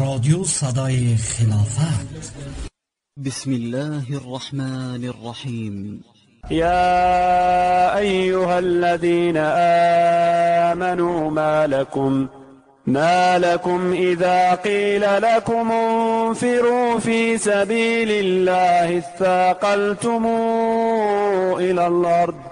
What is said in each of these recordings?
رادیو صدای خلافت. بسم الله الرحمن الرحيم يا أيها الذين آمنوا ما لكم ما لكم إذا قيل لكم انفروا في سبيل الله اثاقلتم إلى الأرض.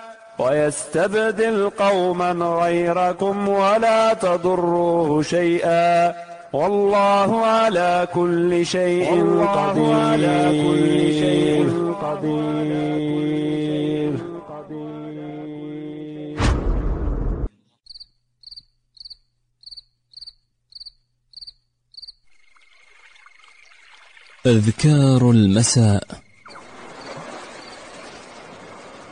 ويستبدل قوما غيركم ولا تضروه شيئا والله على كل شيء قدير على كل شيء قدير. أذكار المساء.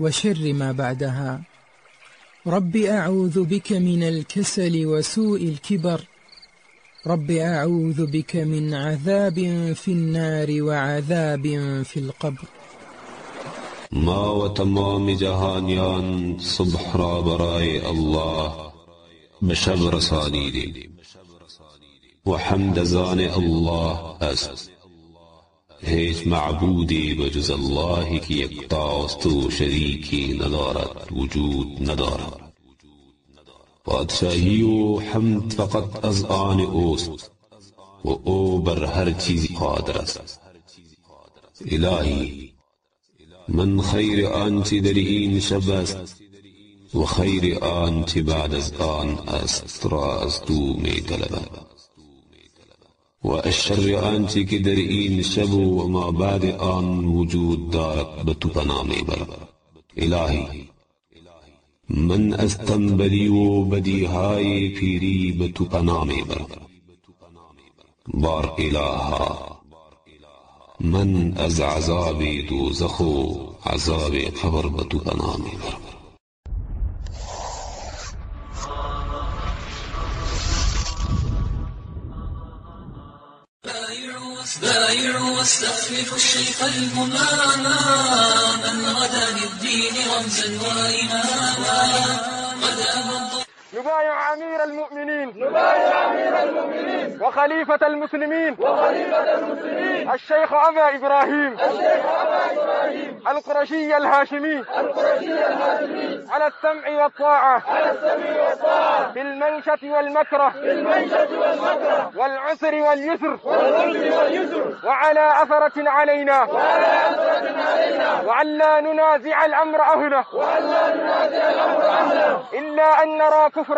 وشر ما بعدها. رب أعوذ بك من الكسل وسوء الكبر. رب أعوذ بك من عذاب في النار وعذاب في القبر. ما و تمام جهانیان صبح را برای الله به شب رسانیدیم و حمد زان الله است. هیچ معبودی بجز الله که یکتاست و شریکی ندارد وجود ندارد پادشاهی و حمد فقط از آن اوست، و او بر هر چیزی قادر است الهی من خیر آنچه در این شب است، و خیر آنچه بعد از آن است را از تو می طلبم۔ وأشر أنت كدرئين سبو وما بعد آن وجود دارك بتبنامي بر إلهي، من استنبریو هاي پھیری بتو پنامے بر بار الہا من از عذاب دوزخو عذاب قبر بتو پنامے بر بايع واستخلف الشيخ المنانا من غدا للدين رمزا وإماما نبايع أمير المؤمنين. نبايع أمير المؤمنين. وخليفة المسلمين. وخليفة المسلمين. الشيخ أبا إبراهيم. الشيخ أبا إبراهيم. القرشي الهاشمي. القرشي الهاشمي. على السمع والطاعة. على السمع والطاعة. في المنشة والمكره. في المنشة والمكره. والعسر واليسر. والعسر واليسر. وعلى أثرة علينا. وعلى أثرة علينا. وعلى ننازع الأمر أهله. وعلى ننازع الأمر أهله. إلا أن نرى كفرا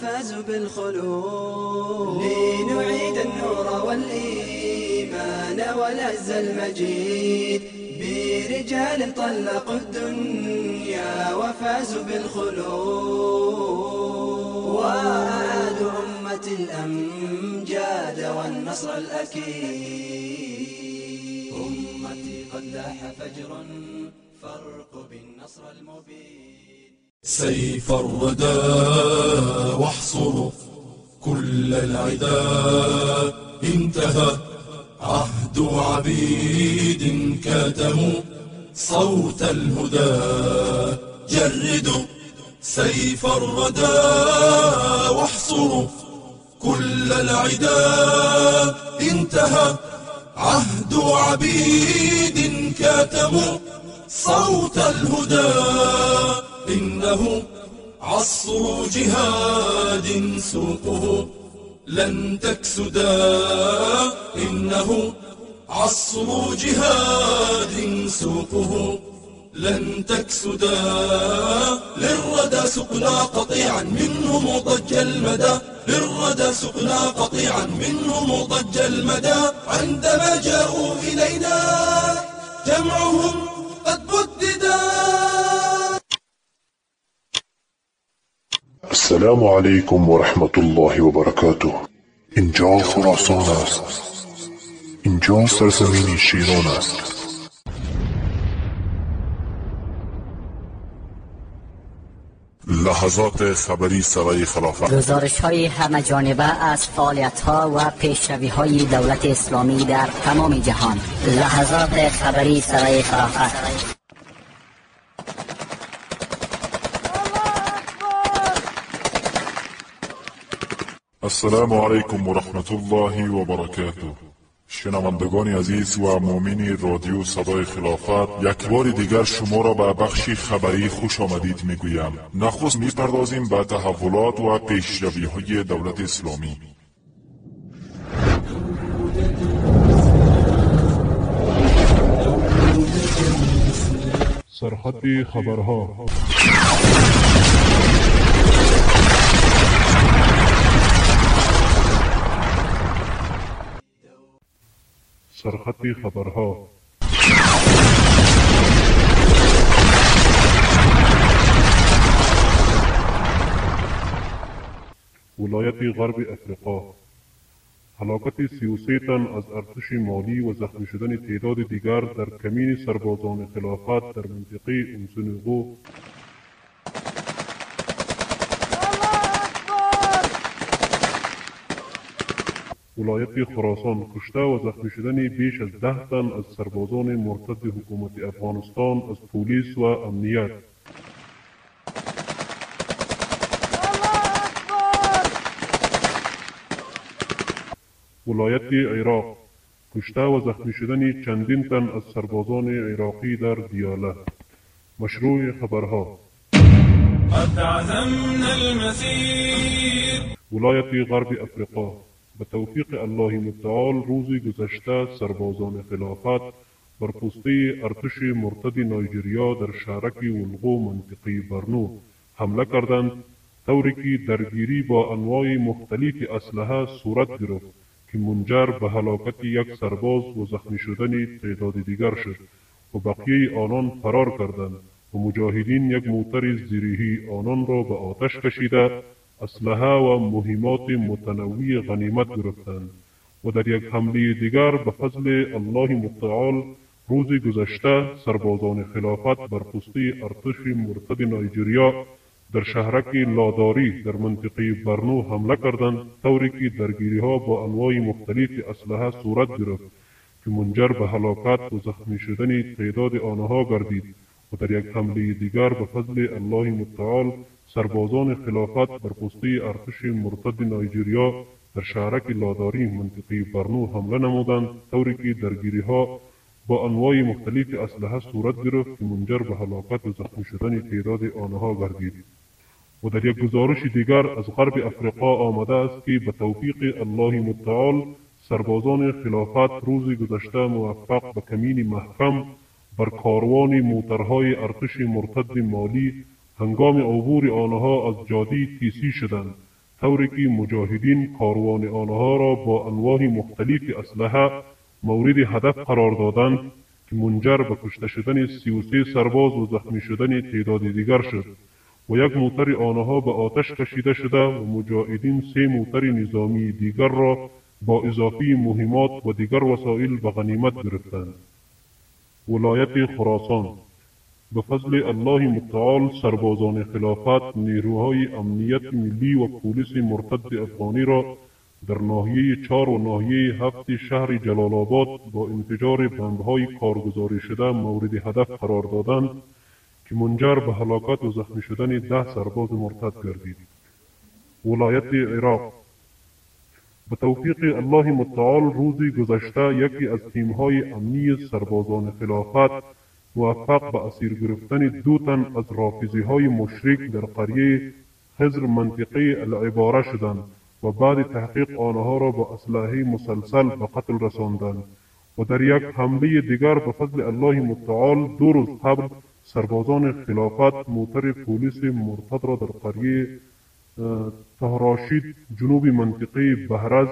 وفازوا بالخلود لنعيد النور والإيمان والعز المجيد. برجال طلقوا الدنيا وفازوا بالخلود وأعادوا أمة الأمجاد والنصر الأكيد. أمتي قد لاح فجر فارق بالنصر المبين. سيف الردى واحصروا كل العدا. انتهى عهد عبيد كاتموا صوت الهدى. جردوا سيف الردى واحصروا كل العدا. انتهى عهد عبيد كاتموا صوت الهدى. إنه عصر جهاد سوقه لن تكسدا. إنه عصر جهاد سوقه لن تكسدا. للردى سقنا قطيعا منه مضج المدى. للردى سقنا قطيعا منه مضج المدى. عندما جاءوا إلينا جمعهم السلام عليكم ورحمة الله وبركاته. اینجا خراسان است اینجا سرزمین شیران است لحظات خبری سرای خلافت. گزارش های همه جانبه از فعالیت ها و پیشروی های دولت اسلامی در تمام جهان. لحظات خبری سرای خلافت. السلام علیکم و رحمت الله و برکاته شنوندگان عزیز و مؤمن رادیو صدای خلافت یک بار دیگر شما را به بخش خبری خوش آمدید می‌گویم. نخست می‌پردازیم به تحولات و پیشروی های دولت اسلامی. سرحد خبرها سرخط خبرها. ولایت غرب افریقا. هلاکت 33 تن از ارتش مالی و زخمی شدن تعداد دیگر در کمین سربازان خلافت در منطقه انسونوگو ولایت خراسان کشته و زخمی شدن بیش از ده تن از سربازان مرتد حکومت افغانستان از پلیس و امنیت. ولایت عراق. کشته و زخمی شدن چندین تن از سربازان عراقی در دیاله. مشروع خبرها. قد عزمنا المسير. ولایت غرب افریقا. به توفیق الله متعال روزی گذشته سربازان خلافت بر پسته ارتش مرتد نایجریا در شهرک ولغو منطقه برنو حمله کردند طوری که درگیری با انواع مختلف اسلحه صورت گرفت که منجر به هلاکت یک سرباز و زخمی شدن تعداد دیگر شد و بقیه آنان فرار کردند و مجاهدین یک موتر زیریهی آنان را به آتش کشیده اسلحه و مهمات متنوع غنیمت گرفتند و در یک حمله دیگر به فضل الله متعال روز گذشته سربازان خلافت بر پسته ارتش مرتد نایجریا در شهرک لاداری در منطقه برنو حمله کردند طوری که درگیری ها با انواع مختلف اسلحه صورت گرفت که منجر به هلاکت و زخمی شدن تعداد آنها گردید و در یک حمله دیگر به فضل الله متعال سربازان خلافت بر پسته ارتش مرتد نایجریا در شهرک لاداری منطقه برنو حمله نمودند طوری که درگیری ها با انواع مختلف اسلحه صورت گرفت که منجر به هلاکت و زخمی شدن تعداد آنها گردید. و در یک گزارش دیگر از غرب افریقا آمده است که به توفیق الله متعال سربازان خلافت روز گذشته موفق به کمین محکم بر کاروان موترهای ارتش مرتد مالی هنگام عبور آنها از جاده تیسی شدند. طوری که مجاهدین کاروان آنها را با انواع مختلف اسلحه مورد هدف قرار دادند که منجر به کشته شدن 33 سرباز و زخمی شدن تعداد دیگر شد و یک موتر آنها به آتش کشیده شده و مجاهدین سه موتر نظامی دیگر را با اضافی مهمات و دیگر وسایل به غنیمت گرفتند. ولایت خراسان به فضل الله متعال سربازان خلافت نیروهای امنیت ملی و پلیس مرتد افغانی را در ناحیه چار و ناحیه هفت شهر جلال آباد با انفجار بمب‌های کارگزاری شده مورد هدف قرار دادند که منجر به هلاکت و زخمی شدن ده سرباز مرتد گردید. ولایت عراق. به توفیق الله متعال روزی گذشته یکی از تیمهای امنی سربازان خلافت موفق به اسیر گرفتن دو تن از رافضی های مشرک در قریه خزر منطقة العبارة شدند و بعد تحقیق آنها را با أسلحه مسلسل به قتل رساندند و در یک حمله دیگر به فضل الله متعال دو روز قبل سربازان خلافت موتر پلیس مرتد را در قریه تهراشید جنوب منطقه بهرز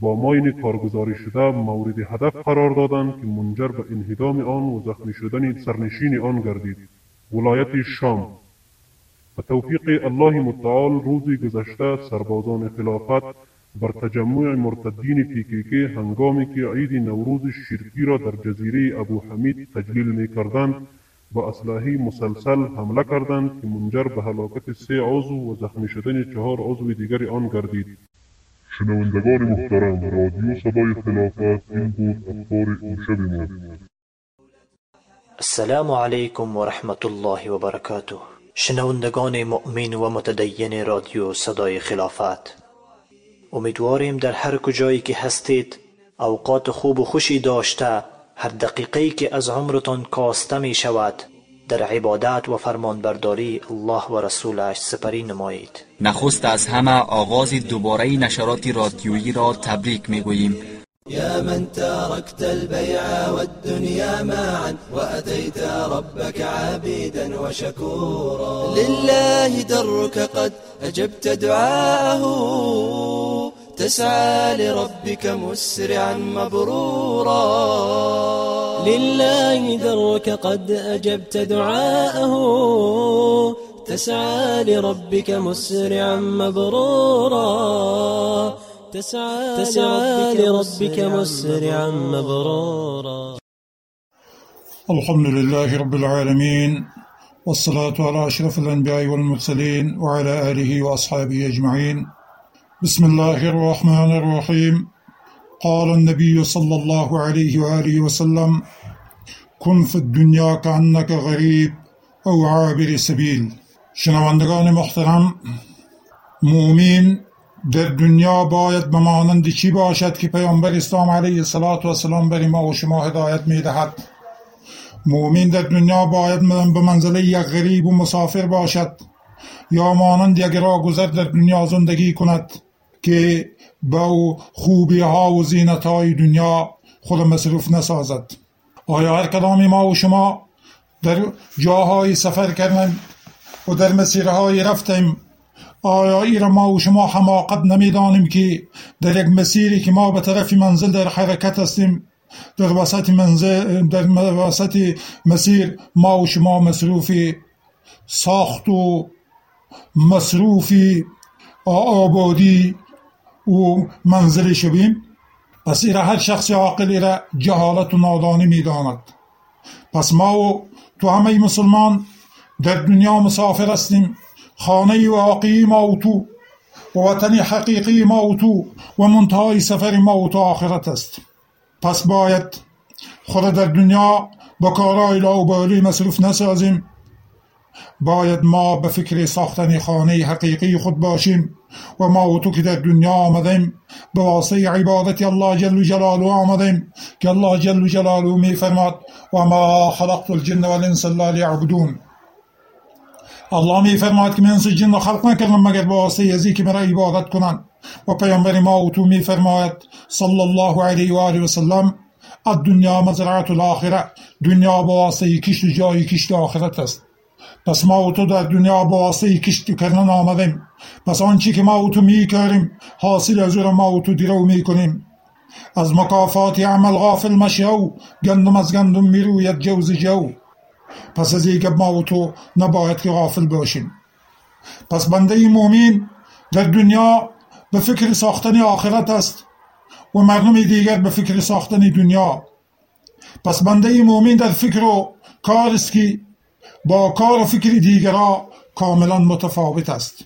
با ماین کارگزاری شده مورد هدف قرار دادند که منجر به انهدام آن و زخمی شدن سرنشین آن گردید. ولایت شام. و توفیق الله متعال روزی گذشته سربازان خلافت بر تجمع مرتدین پیکیکی هنگامی که عید نوروز شرکی را در جزیره ابو حمید تجلیل می کردند با اسلحه مسلسل حمله کردند که منجر به هلاکت سه عضو و زخمی شدن چهار عضو دیگر آن گردید. شنوندگان محترم رادیو صدای خلافت این بود اخبار امشب ما. السلام علیکم و رحمت الله و برکاته. شنوندگان مؤمن و متدین رادیو صدای خلافت. امیدواریم در هر کجایی که هستید اوقات خوب و خوشی داشته هر دقیقه که از عمرتان کاسته می شود در عبادت و فرمانبرداری الله و رسولش سپری نمایید. نخست از همه آغاز دوباره نشرات رادیویی را تبریک می گوییم يا من تركت البيع والدنيا معا وأتيت ربك عبيدا وشكورا لله درك قد أجبت دعاءه. تسعى لربك مسرعا مبرورا. لله درك قد أجبت دعاءه. تسعى لربك مسرعا مبرورا. تسعى, تسعى لربك مسرعا مبرورا. الحمد لله رب العالمين والصلاة على أشرف الأنبياء والمرسلين وعلى آله وأصحابه أجمعين. بسم الله الرحمن الرحيم قال النبي صلى الله عليه وآله وسلم كن في الدنيا كأنك غريب أو عابر سبيل شنوندگان محترم مؤمن در دنیا باید به مانند چی باشد که پیامبر اسلام علیه الصلاة و السلام بر ما و شما هدایت می‌دهد مؤمن در دنیا باید به منزله یک غریب و مسافر باشد یا مانند یک گذر در دنیا زندگی کند که به خوبی ها و زینت های دنیا خود مصروف نسازد. آیا هر کدام ما و شما در جاهای سفر کردن و در مسیرهای رفتیم آیا ای را ما و شما حماقت نمی‌دانیم که در یک مسیری که ما به طرف منزل در حرکت هستیم در وسط منزل در وسط مسیر ما و شما مصروف ساخت و مصروف آبادی و منزل شویم. پس ایره هر شخص عاقل ایره جهالت و نادانی می‌داند. پس ما و تو همه مسلمان در دنیا مسافر هستیم. خانه واقعی ما و تو و وطن حقیقی ما و تو و منتهای سفر ما و تو آخرت است. پس باید خود در دنیا با کارهای لاوبالی مصروف نسازیم. باید ما به فکر ساختن خانه حقیقی خود باشیم و ما و تو که در دنیا آمدیم به واسطه عبادت الله جل جلاله آمدیم که الله جل جلاله می فرماد و ما خلقت الجن والانس الا لیعبدون. الله می فرماد که من جن را خلق نکردم مگر به واسطه ازی که مرا عبادت کنند. و پیامبر ما و تو می فرماید صلی الله علیه و آله و سلم الدنیا مزرعة الاخرة. دنیا به واسطه کشت جای کشت آخرت است. پس ما و تو در دنیا با واسطه کشت کردن آمدیم پس آنچه که ما و تو می کاریم حاصل از او ما و تو درو می کنیم از مکافات عمل غافل مشو گندم از گندم می روید جوز جو پس از یک ما و تو نباید که غافل باشیم پس بنده مؤمن در دنیا به فکر ساختن آخرت است و مردم دیگر به فکر ساختن دنیا پس بنده مؤمن در فکر و کار است که با کار و فکر دیگرا کاملا متفاوت است.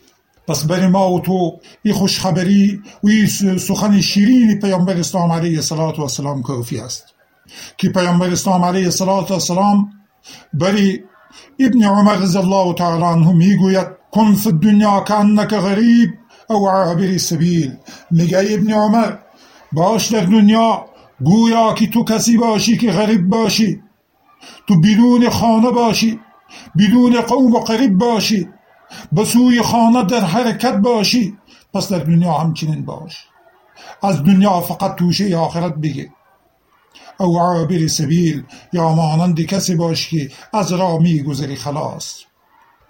پس برای ما و تو این خوشخبری و این سخن شیرین پیامبر اسلام علیه السلام کافی است. که پیامبر اسلام علیه السلام برای ابن عمر رضی الله تعالی عنه می‌گوید کن فی الدنیا کانک غریب او عابر سبیل. میگه ابن عمر باش در دنیا گویا که تو کسی باشی که غریب باشی. تو بدون خانه باشی. بدون قوم و قریب باشی. به سوی خانه در حرکت باشی. پس در دنیا همچنین باش. از دنیا فقط توشه آخرت بگی او عابر سبیل یا مانند کسی باش که از را میگذری خلاص.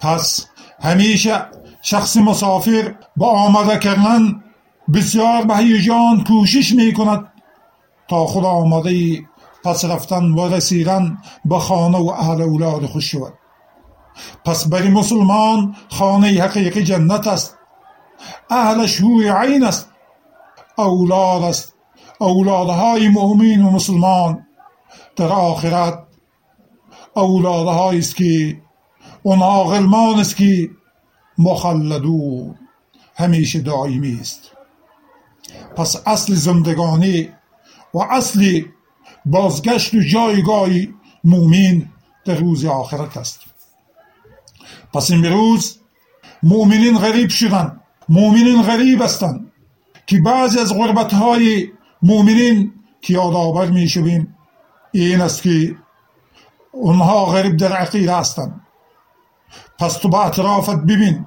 پس همیشه شخص مسافر با آمده کردن بسیار به هیجان کوشش می کند تا خدا آمده پس رفتن و رسیدن به خانه و اهل اولاد خوش شود. پس بری مسلمان خانه حقیقی جنت است. اهلش هوی عین است. اولاد است. اولادهای مؤمن و مسلمان. در آخرت اولادهایی است که اونها غلمان است که مخلدون. همیشه دائمی است. پس اصل زندگانی و اصل بازگشت و جایگاه مؤمن در روز آخرت است. پس امروز مؤمنین غریب شدن مؤمنین غریب هستند که بعضی از غربت های مؤمنین که یادآور می شویم این است که اونها غریب در عقیده هستند پس تو با اطرافت ببین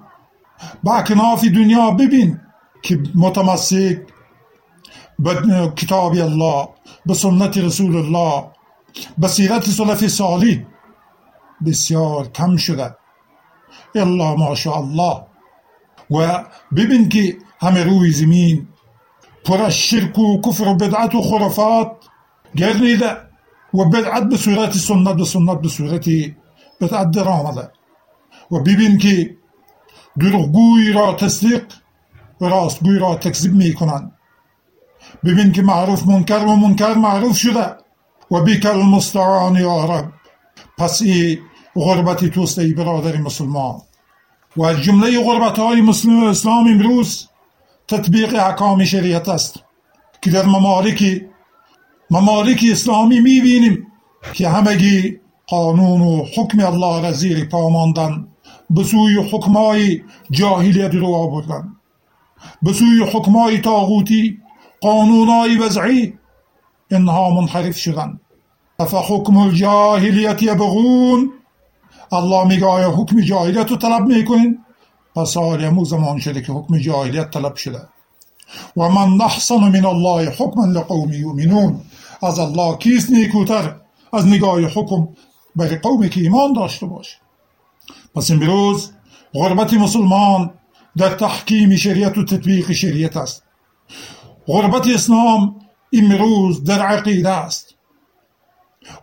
با اکناف دنیا ببین که متمسک به کتاب الله به سنت رسول الله به سیرت سلف صالح بسیار کم شده الا ماشاء الله. و ببین که همه روی زمین پر از شرک و کفر و بدعت و خرافات. گردیده و بدعت به صورت سنت به سنت و را تصدیق و راستگوی را تکذیب می کنند ببین که معروف منکر و معروف شده. و بیکل المستعان یا رب. پس ای غربت توست ای برادر مسلمان. و از جمله غربت های مسلم اسلام امروز تطبیق احکام شریعت است که در ممالک ممالک اسلامی می‌بینیم که همگی قانون و حکم الله را زیر پا ماندن به سوی حکمای جاهلیت رو آوردن به سوی حکمای تاغوتی قانونای وضعی اینها منحرف شدن. حکم الجاهلیت یبغون؟ الله میگه آیا حکم جاهلیت رو طلب می‌کنین؟ پس آریمو زمان شده که حکم جاهلیت طلب شده. و من نحصن من الله حکما لقوم یؤمنون. از الله کیست نیکوتر؟ از نگاه حکم برای قومی که ایمان داشته باشه. پس امروز غربت مسلمان در تحکیم شریعت و تطبیق شریعت است. غربت اسلام امروز در عقیده است.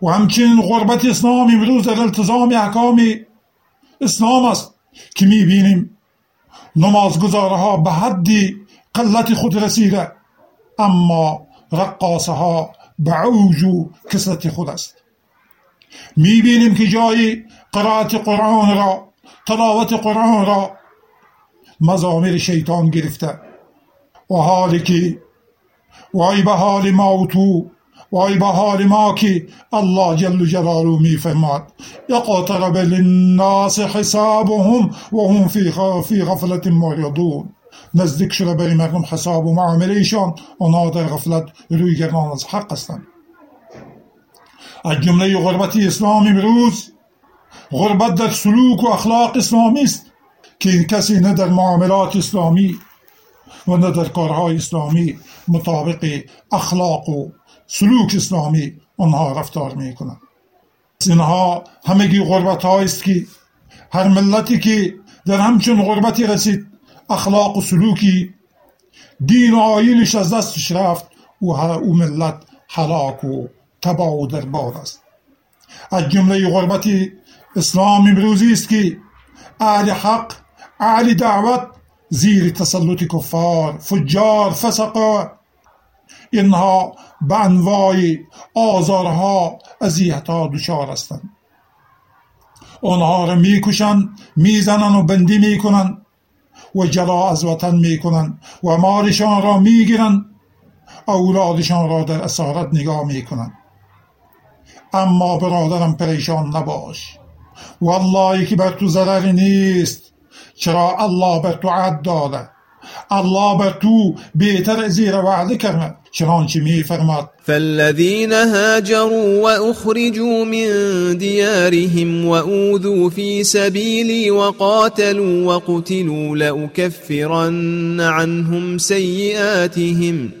و همچنین غربت اسلام امروز در التزام احکام اسلام است که می‌بینیم. نمازگزارها به حدی قلت خود رسیده اما رقاصه ها به عوج و کسرت خود است. می‌بینیم که جای قرائت قرآن را تلاوت قرآن را مزامر شیطان گرفته. و حالی که وای به حال ما و تو به حال ما که الله جل جلاله می فرماد اقترب للناس حسابهم و هم فی فی غفلت معرضون. نزدیک شده برای مردم حساب و معامله ایشان. آنها در غفلت روی از حق هستند. از جمله غربت اسلام امروز غربت در سلوک و اخلاق اسلامی است که کسی نه در معاملات اسلامی و نه در کارهای اسلامی مطابق اخلاق و سلوک اسلامی آنها رفتار می کنند اینها همگی غربت است که هر ملتی که در همچون غربتی رسید اخلاق و سلوکی دین و آینش از دستش رفت و او ملت حلاک و تبا و دربار است. از جمله غربت اسلام امروزی است که اهل حق اهل دعوت زیر تسلط کفار فجار فسقا اینها به انواع آزارها اذیتها دچار هستند. آنها را می‌کشند می‌زنند و بندی می‌کنند و جلا از وطن می‌کنند و مالشان را می‌گیرند. اولادشان را در اسارت نگاه می‌کنند. اما برادرم پریشان نباش. والله که بر تو ضرری نیست. چرا الله بر تو عد داده؟ الله بر تو بهتر زیر وعده چنانچه می فرماد فالذين هاجروا وأخرجوا من ديارهم وأوذوا في سبيلي وقاتلوا وقتلوا لأكفرن عنهم سيئاتهم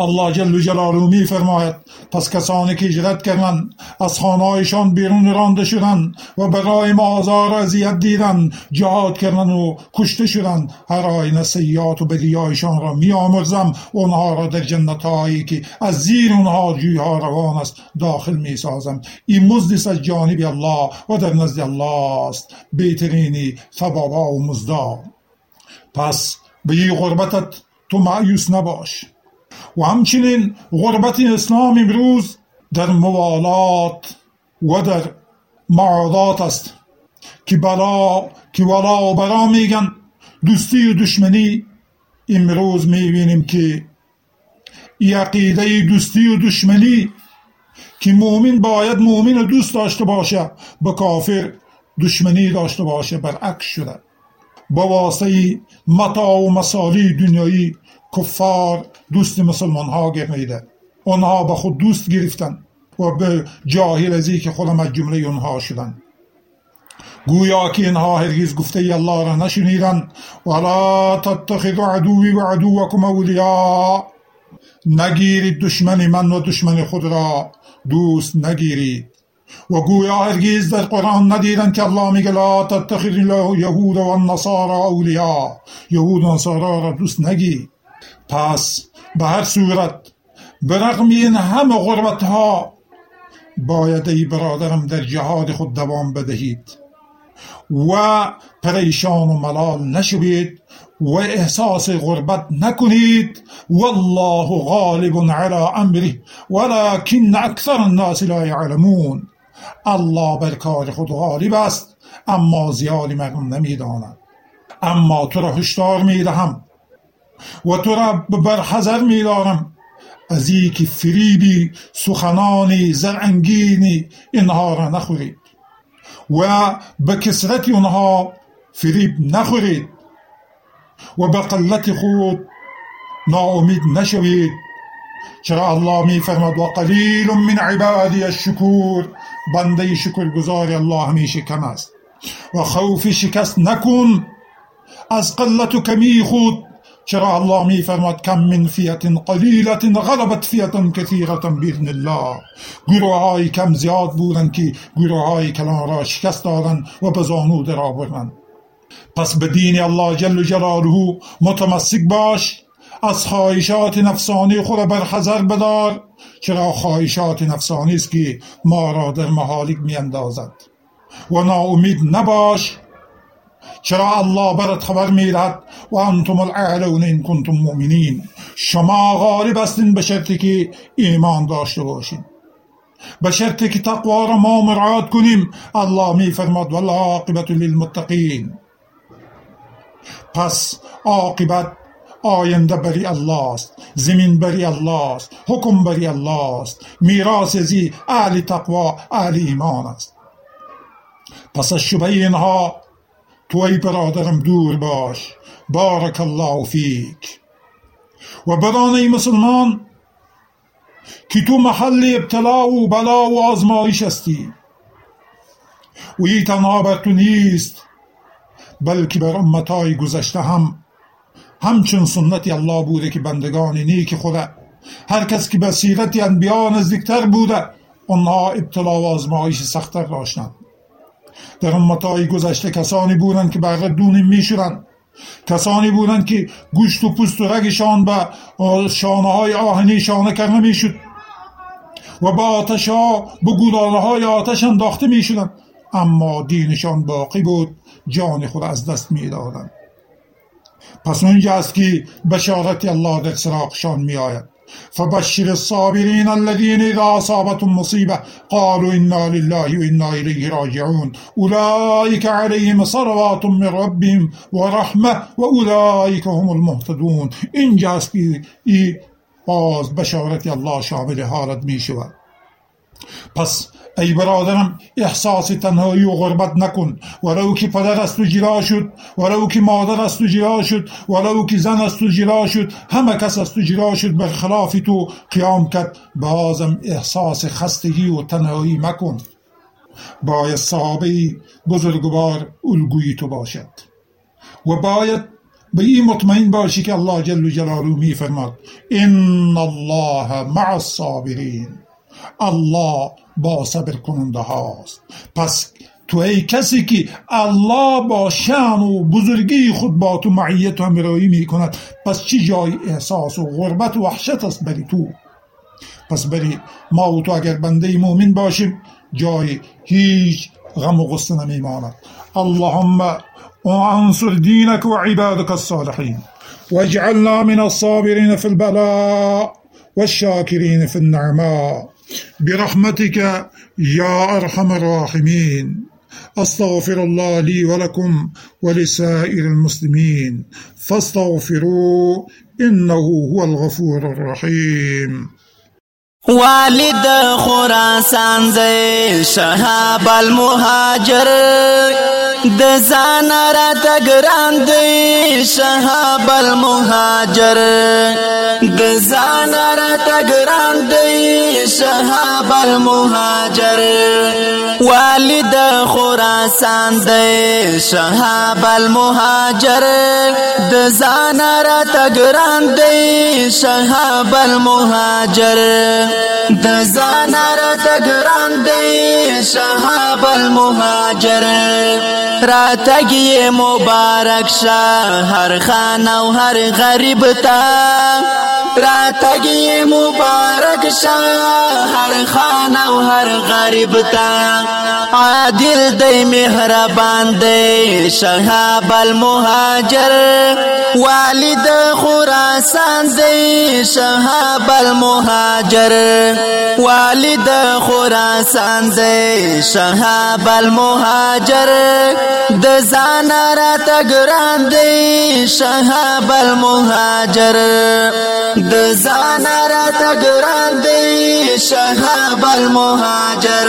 الله جل جلاله می فرماید پس کسانی که هجرت کردند از خانهایشان بیرون رانده شدند و برای ما آزار اذیت دیدند جهاد کردند و کشته شدند هر آینه سیات و بدیهایشان را می آمرزم اونها را در جنتهایی که از زیر اونها جویها روان است داخل می سازم این مزد از جانب الله و در نزد الله است بهترینی ثوابا و مزدا پس به این غربتت تو معیوس نباش و همچنین غربت اسلام امروز در موالات و در معادات است که بلا که ولا و برا میگن. دوستی و دشمنی امروز می‌بینیم که عقیده دوستی و دشمنی که مؤمن باید مؤمن دوست داشته باشه به کافر دشمنی داشته باشه برعکس شده. با واسطه متا و مسالی دنیایی کفار دوست مسلمان ها گرمیده آنها به خود دوست گرفتن و به جاهل ازی که خودم از جمله اونها شدن. گویا که اینها هرگز گفته الله را نشنیدن. ولا تتخذوا عدوی و عدوکم اولیاء. نگیرید دشمن من و دشمن خود را. دوست نگیرید. و گویا هرگز در قرآن ندیدن که الله میگه لا تتخذ یهود و النصارى اولیاء. یهود و نصارا را دوست نگیر پس به هر صورت برغم این همه غربت ها باید ای برادرم در جهاد خود دوام بدهید و پریشان و ملال نشوید و احساس غربت نکنید. والله غالب على امره ولكن اکثر الناس لا یعلمون. الله بر کار خود غالب است اما زیادی مردم نمی‌دانند اما تو را هشدار می‌دهم. و تو را برحضر میدارم. از که فریبی سخنانی زرانگینی اینها را نخورید. و به کسرت اونها فریب نخورید. و به قلت خود ناامید نشوید. چرا الله می فرمد و قلیل من عبادی الشکور. بنده شکرگزار الله همیشه کم است. و خوف شکست نکن از قلت و کمی خود چرا الله می فرماد کم من فیت قلیلت غلبت فیت کثیرت باذن الله. گروه های کم زیاد بودن که گروه های کلان را شکست دادن و به زانو پس به دین الله جل جلاله متمسک باش از خواهشات نفسانی خود بر حذر بدار چرا خواهشات نفسانی است که ما را در محالک می اندازد و ناامید نباش چرا الله برات خبر می‌دهد و انتم الاعلون این کنتم مؤمنین. شما غالب هستین به شرطی که ایمان داشته باشین. به شرطی که تقوا را ما مرعات کنیم. الله می فرماد والعاقبت للمتقین. پس عاقبت آینده بری الله است زمین بری الله است حکم بری الله است میراث زی اهل تقوا اهل ایمان است. پس از شبه اینها تو ای برادرم دور باش. بارک الله فیک. و بدان ای مسلمان که تو محل ابتلا و بلا و آزمایش هستی. و ای تنها بر تو نیست بلکه بر امتهای گذشته هم. همچون سنت الله بوده که بندگان نیک خدا هر کس که به سیرت انبیا نزدیکتر بوده آنها ابتلا و آزمایش سختتر داشتند. در امتهای گذشته کسانی بودند که بر دونی می کسانی بودند که گوشت و پوست و رگشان به شانه های آهنی شانه کرده می‌شد و با آتش ها به گلاله های آتش انداخته می شدن. اما دینشان باقی بود جان خود از دست می دادن. پس اونجا است که بشارت الله در سراغشان می آید فبشر الصابرين الذين إذا أصابتهم مصيبة قالوا إنا لله وإنا إليه راجعون. أولئك عليهم صلوات من ربهم ورحمة وأولئك هم المهتدون. اینجاست که ای باز بشارت الله شامل حالت می شود پس ای برادرم احساس تنهایی و غربت نکن. ولو که پدر است و جلا شد ولو که مادر است و جلا شد ولو که زن است و جلا شد همه کس است و جلا شد به خلاف تو قیام کرد. بازم احساس خستگی و تنهایی مکن. باید صحابه بزرگوار الگوی تو باشد. و باید به این مطمئن باشی که الله جل جلاله می فرماد ان الله مع الصابرین. الله با صبر کننده هاست. پس تو ای کسی که الله با شان و بزرگی خود با تو معیت و همراهی می کند پس چی جای احساس و غربت و وحشت است بری تو؟ پس بری ما و تو اگر بنده مؤمن باشیم جای هیچ غم و غصه نمی ماند اللهم وانصر دينك وعبادك الصالحين واجعلنا من الصابرين في البلاء والشاكرين في النعماء. برحمتك يا أرحم الراحمين. أستغفر الله لي ولكم ولسائر المسلمين. فاستغفروه إنه هو الغفور الرحيم. والد خراسان زي شهاب المهاجر. د ځان را تګران دی شهاب المهاجر. د ځان را تګران دی شهاب المهاجر والد خراسان دی شهاب المهاجر د ځان را تګران دی شهاب المهاجر. د ځان را تګران دی شهاب المهاجر. راتګي مبارک شه هر خان او هر غریب تا راتګي مبارک شه هر خان او هر غریب تا عادل دی مهربان دی شهاب المهاجر. والد خراسان دی شهاب المهاجر. والد خراسان دی شهاب المهاجر. د ځان را تګران دی شهاب المهاجر د ځان را تګران دی شهاب المهاجر.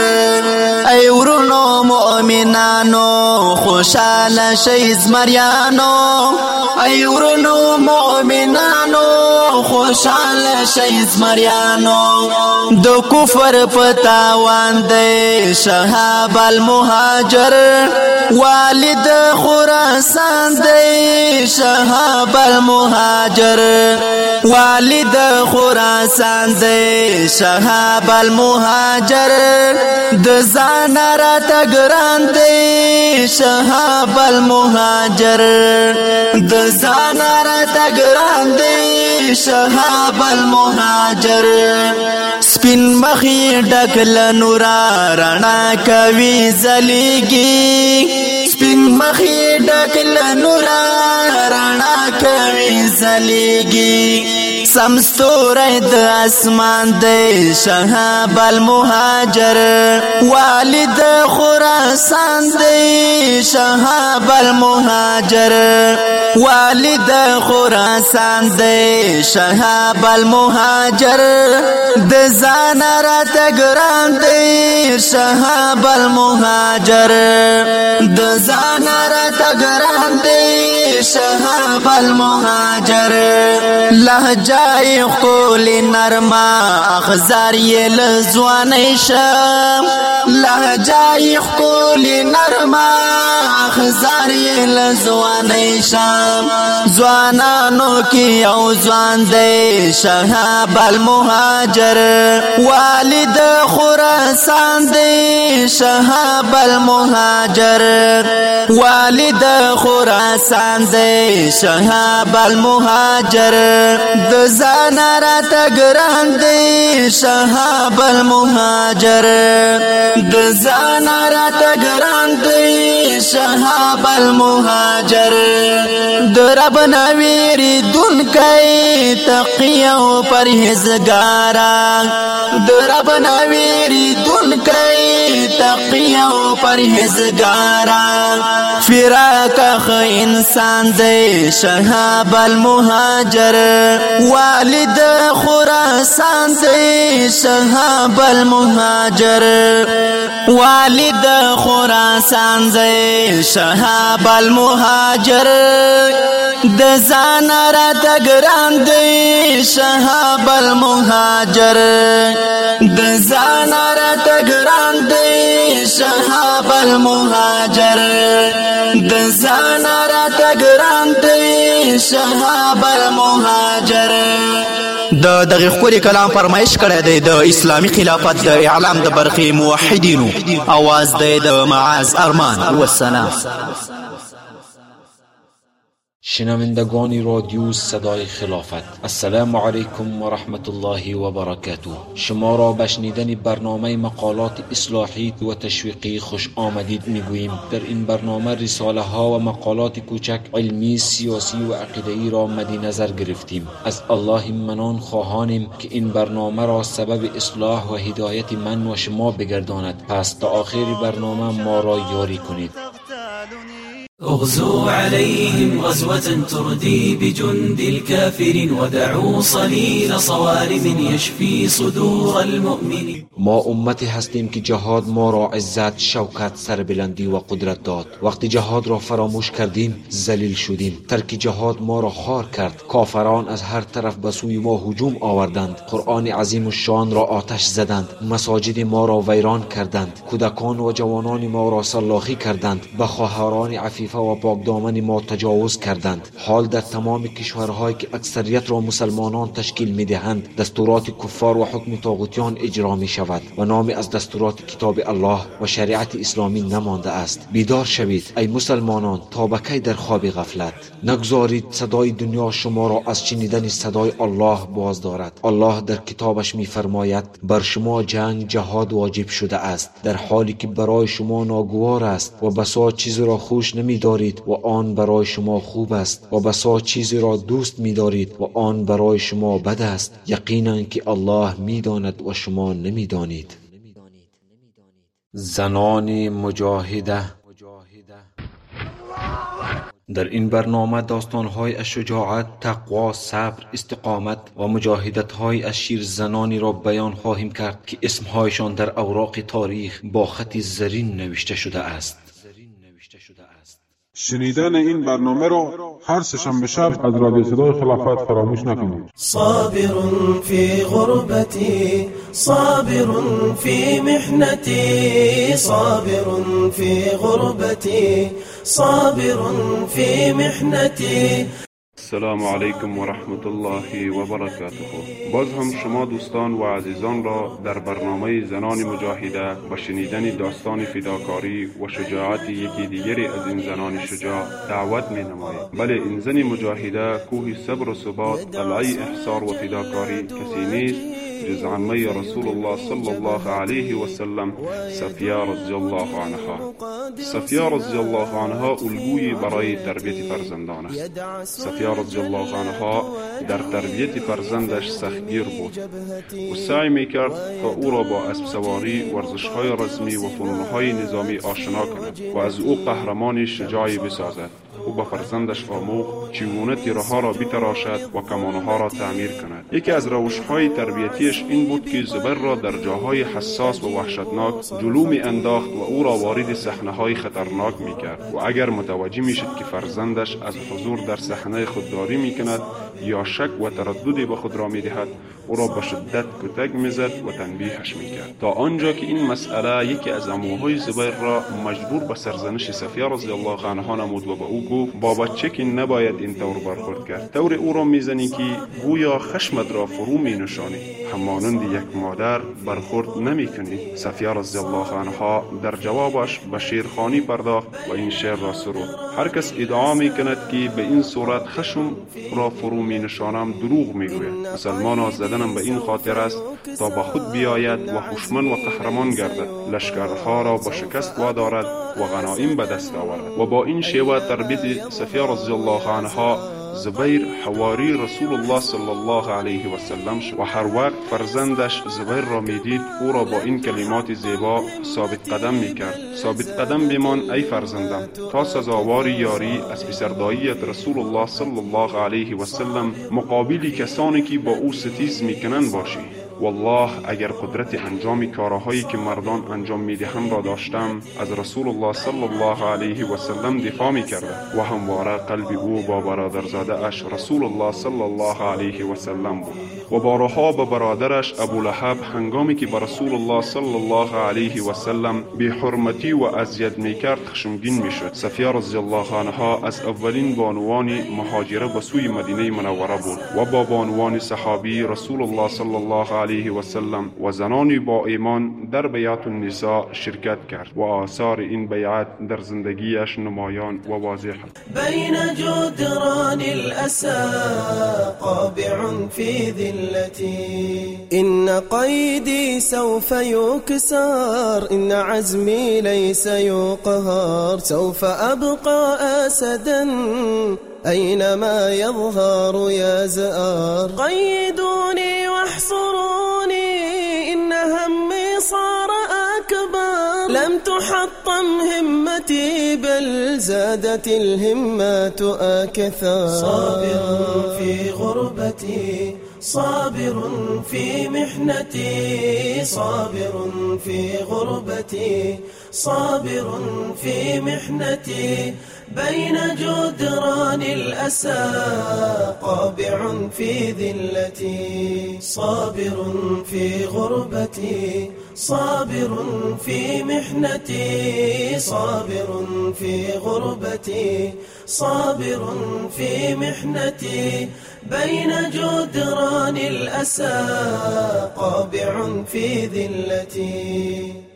ای ورونو مؤمنانو خوشاله شي زمریانو. ای ورونو مؤمنانو خوشاله شي زمریانو. د کفر پتاوان دی شهاب المهاجر. والد خراسان دی شهاب المهاجر. والد خراسان دی شهاب المهاجر د ځان را تګران دی شهاب المهاجر د ځان را تګران دی شهاب المهاجر. سپین مخی ډکل نورا رڼا کوي زلیږي سپین مخی ډکل نورا رڼا کوي زلیږي سمستورې د اسمان دی شهاب المهاجر. والد خراسان دی شهاب المهاجر. والد خراسان دی شهاب المهاجر. د ځان را تګران دی شهاب المهاجر. د ځان را تګران دی شهاب المهاجر. لهجه جای خول نرما اخزار یې لزوانې شم لهجای خول نرما اخزار یې لزوانې شم ځوانانو کې او ځوان دی شهاب المهاجر. والد خراسان دی شهاب المهاجر. والد خراسان دی شهاب المهاجر. د ځان را تګران دی شهاب المهاجر. د ځان را تګران دی شهاب المهاجر. د رب نویری دن کای تقی او پرهیزګارا د رب نویری دن کای تقی او پرهیزګارا فراق خ انسان دی شهاب المهاجر. والد خراسان دی شهاب المهاجر. والد خراسان دی شهاب المهاجر. د ځان را تګران دی شهاب المهاجر. د ځان را تګران دی شهاب المهاجر د ځان را تګران دی شهاب المهاجر. د دغه خوري کلام فرمایش کړی دی د اسلامی خلافت د اعلام د برخې موحدینو. اواز دی د معاذ ارمان. والسلام شنوندگان رادیو صدای خلافت. السلام علیکم و رحمت الله و برکاته. شما را به شنیدن برنامه مقالات اصلاحی و تشویقی خوش آمدید می‌گوییم. در این برنامه رساله ها و مقالات کوچک علمی سیاسی و عقیده‌ای را مد نظر گرفتیم. از الله منان خواهانیم که این برنامه را سبب اصلاح و هدایت من و شما بگرداند. پس تا آخر برنامه ما را یاری کنید. اغزوا عليهم غزوة تردي بجند الكافر ودعوا صليل صوارم يشفي صدور المؤمنين. ما امتی هستیم که جهاد ما را عزت شوکت سربلندی و قدرت داد. وقتی جهاد را فراموش کردیم ذلیل شدیم. ترک جهاد ما را خار کرد. کافران از هر طرف به سوی ما هجوم آوردند. قرآن عظیم الشان را آتش زدند. مساجد ما را ویران کردند. کودکان و جوانان ما را سلاخی کردند. به خواهران عفیفه و پاکدامن ما تجاوز کردند. حال در تمام کشورهایی که اکثریت را مسلمانان تشکیل می دهند دستورات کفار و حکم طاغوتیان اجرا می شود و نامی از دستورات کتاب الله و شریعت اسلامی نمانده است. بیدار شوید ای مسلمانان تا به کی در خواب غفلت؟ نگذارید صدای دنیا شما را از شنیدن صدای الله باز دارد. الله در کتابش میفرماید بر شما جنگ جهاد واجب شده است. در حالی که برای شما ناگوار است و بسا چیزی را خوش نمی دارید و آن برای شما خوب است و بسا چیزی را دوست می دارید و آن برای شما بد است. یقینا که الله می داند و شما نمی دانید زنان مجاهده. در این برنامه داستانهای از شجاعت، تقوا، صبر، استقامت و مجاهدتهای از شیر زنانی را بیان خواهیم کرد که اسمهایشان در اوراق تاریخ با خط زرین نوشته شده است. شنیدن این برنامه را هر سهشنبه شب از رادیو صدای خلافت فراموش نکنید. صابر في غربتي صابر في محنتي صابر في غربتي صابر في محنتي السلام علیکم و رحمت الله و برکاته باز هم شما دوستان و عزیزان را در برنامه زنان مجاهده و شنیدن داستان فداکاری و شجاعت یکی دیگری از این زنان شجاع دعوت می نماید بله این زن مجاهده کوه صبر و ثبات قلعه احصار و فداکاری کسی نیست. جز عمه رسول الله صلی الله علیه و سلم صفیه رضی الله عنها. صفیه رضی الله عنها الگوی برای تربیت فرزندان است صفیه رضی الله عنها در تربیت فرزندش سختگیر بود و سعی می‌کرد تا او را با اسب سواری ورزش های رسمی و فنون های نظامی آشنا کند و از او قهرمان شجاعی بسازد. او به فرزندش آموخت چگونه تیرها را بتراشد و کمانها را تعمیر کند. یکی از روش های تربیتیش این بود که زبر را در جاهای حساس و وحشتناک جلو می انداخت و او را وارد صحنه های خطرناک می کرد و اگر متوجه می شد که فرزندش از حضور در صحنه خودداری می کند یا شک و ترددی به خود را می دهد او را به شدت کتک می‌زد و تنبیهش می‌کرد. تا آنجا که این مسئله یکی از اموهای زبیر را مجبور به سرزنش صفیه رضی الله عنها نمود و به او گفت با بچه که نباید این طور برخورد کرد. طور او را می‌زنی که گویا خشمت را فرو می نشانی همانند یک مادر برخورد نمی کنی صفیه رضی الله عنها در جوابش به شیرخانی پرداخت و این شعر را سرود هر کس ادعا می کند که به این صورت خشم را فرو می نشانم دروغ می گوید مسلمان زدنم به این خاطر است تا به خود بیاید و خشمن و قهرمان گردد. لشکرها را به شکست وادارد و غنایم به دست آورد. و با این شیوه تربیت صفیه رضی الله عنها زبیر حواری رسول الله صلی الله علیه و سلم و هر وقت فرزندش زبیر را می‌دید او را با این کلمات زیبا ثابت قدم می‌کرد. ثابت قدم بمان ای فرزندم تا سزاوار یاری از پسرداییت رسول الله صلی الله علیه و سلم مقابل کسانی که با او ستیز می‌کنند باشی. والله اگر قدرت انجام کارهایی که مردان انجام می‌دهند را داشتم از رسول الله صلی الله علیه و سلم دفاع می کردم و همواره قلب او با برادرزاده اش رسول الله صلی الله علیه و سلم بود. و بارها به برادرش أبو لحب هنگامی که به رسول الله صلی الله علیه و سلم به حرمتی و اذیت میکرد خشمگین میشد. صفیه رضی الله عنها از اولین بانوان مهاجره به سوی مدینه منوره بود و با بانوان صحابی رسول الله صلی الله علیه و سلم و زنانی با ایمان در بیعت النساء شرکت کرد و آثار این بیعت در زندگیش نمایان و واضح بين جدران الأسى قابع في ذلتي إن قيدي سوف يكسر إن عزمي ليس يقهر سوف أبقى أسدا أينما يظهر يا زآر قيدوني واحصروني إن همي صار أكبر. لم تحطم همتي بل زادت الهمات أكثر. صابر في غربتي صابر في محنتي صابر في غربتي. صابر في محنتي بين جدران الأسى قابع في ذلتي. صابر في غربتي صابر في محنتي صابر في غربتي صابر في محنتي بين جدران الأسى قابع في ذلتي.